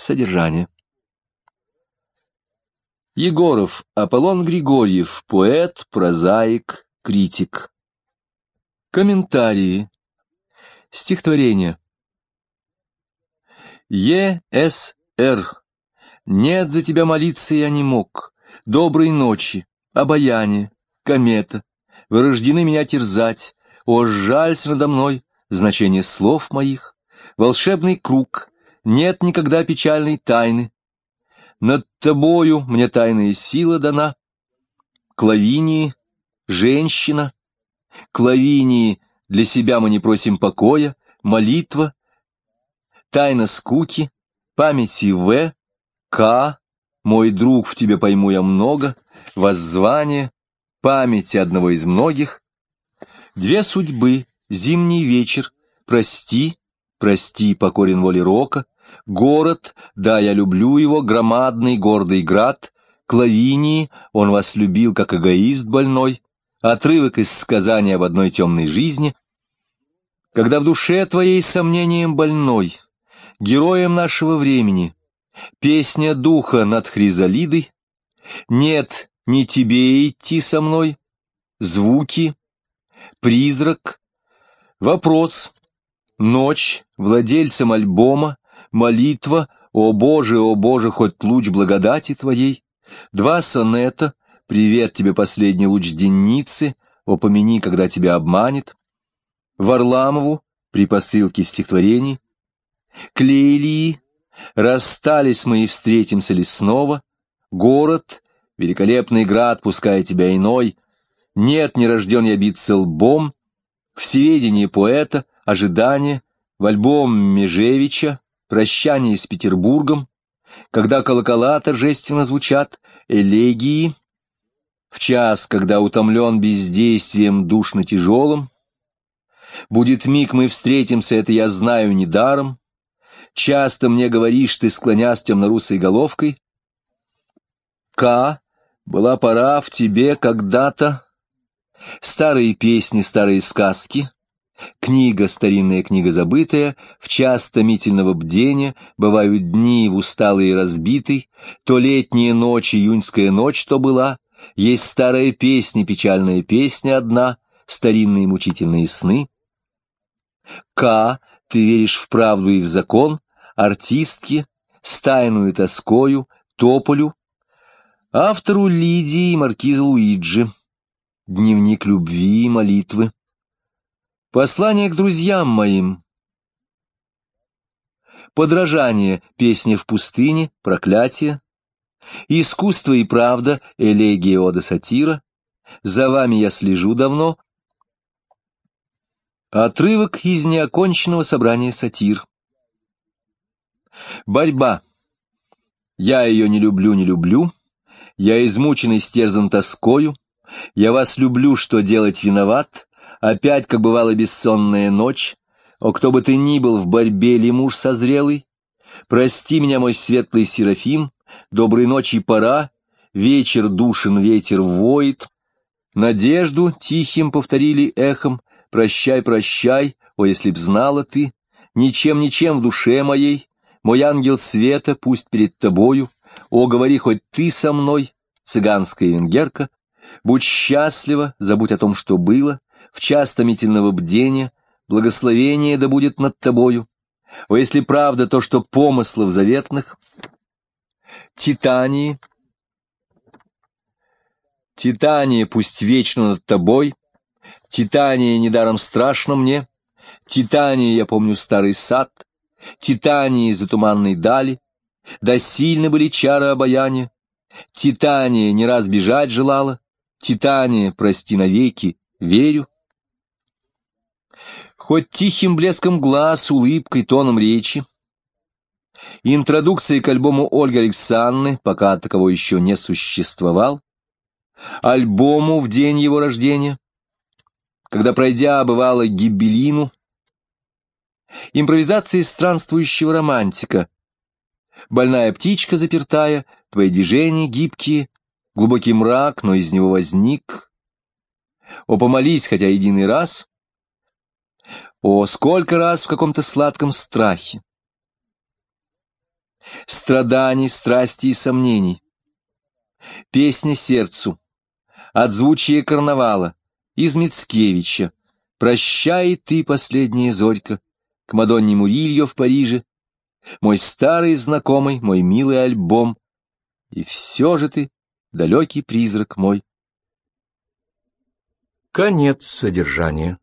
Содержание. Егоров Аполлон Григорьев, поэт, прозаик, критик. Комментарии. Стихотворение. Е.С.Р. Нет, за тебя молиться я не мог. Доброй ночи, обаяние, комета. Вырождены меня терзать. О, жалься надо мной, значение слов моих. Волшебный круг, нет никогда печальной тайны. Над тобою мне тайная сила дана. Клавинии, женщина. Клавинии, для себя мы не просим покоя, молитва. Тайна скуки, памяти В, К, мой друг, в тебе пойму я много, воззвание, памяти одного из многих. Две судьбы, зимний вечер, прости, прости, покорен воле рока, город, да, я люблю его, громадный гордый град, Клавинии, он вас любил, как эгоист больной, отрывок из сказания об одной темной жизни, когда в душе твоей сомнением больной, героем нашего времени, песня духа над Хризалидой, нет, не тебе идти со мной, звуки, призрак, вопрос, Ночь, владельцем альбома, молитва, о Боже, о Боже, хоть луч благодати Твоей, два сонета, привет тебе последний луч денницы, упомяни, когда тебя обманет, Варламову, при посылке стихотворений, Клейлии, расстались мы и встретимся ли снова, город, великолепный град, пускай тебя иной, нет, не рожден я биться лбом, всеведение поэта, ожидание, в альбом Межевича, прощание с Петербургом, когда колокола торжественно звучат, элегии, в час, когда утомлен бездействием душно тяжелым, будет миг, мы встретимся, это я знаю недаром, часто мне говоришь, ты склонясь темно-русой головкой, К, была пора в тебе когда-то, старые песни, старые сказки, Книга, старинная книга забытая, в час томительного бдения, бывают дни в усталый и разбитый, то летняя ночь, июньская ночь то была, есть старая песня, печальная песня одна, старинные мучительные сны. К, ты веришь в правду и в закон, артистке, с тайную тоскою, тополю, автору Лидии и маркиза Луиджи, дневник любви и молитвы. Послание к друзьям моим. Подражание, песня в пустыне, проклятие. Искусство и правда, элегия ода сатира. За вами я слежу давно. Отрывок из неоконченного собрания сатир. Борьба. Я ее не люблю, не люблю. Я измучен и стерзан тоскою. Я вас люблю, что делать виноват. Опять, как бывала бессонная ночь, о, кто бы ты ни был в борьбе ли муж созрелый, прости меня, мой светлый Серафим, доброй ночи пора, вечер душен, ветер воет, надежду тихим повторили эхом, прощай, прощай, о, если б знала ты, ничем-ничем в душе моей, мой ангел света пусть перед тобою, о, говори хоть ты со мной, цыганская венгерка, будь счастлива, забудь о том, что было, в час томительного бдения, благословение да будет над тобою. О, если правда то, что помыслов заветных, Титании, Титания пусть вечно над тобой, Титания недаром страшно мне, Титания, я помню старый сад, Титании за туманной дали, да сильны были чары обаяния, Титания не раз бежать желала, Титания, прости навеки, верю, хоть тихим блеском глаз, улыбкой, тоном речи. Интродукция к альбому Ольги Александры, пока такового еще не существовал. Альбому в день его рождения, когда, пройдя, бывало гибелину. Импровизации странствующего романтика. Больная птичка запертая, твои движения гибкие, глубокий мрак, но из него возник. О, помолись хотя единый раз, о, сколько раз в каком-то сладком страхе! страданий, страсти и сомнений. Песня сердцу, отзвучие карнавала, из Мицкевича, «Прощай ты, последняя зорька», к Мадонне Мурильо в Париже, мой старый знакомый, мой милый альбом, и все же ты, далекий призрак мой. Конец содержания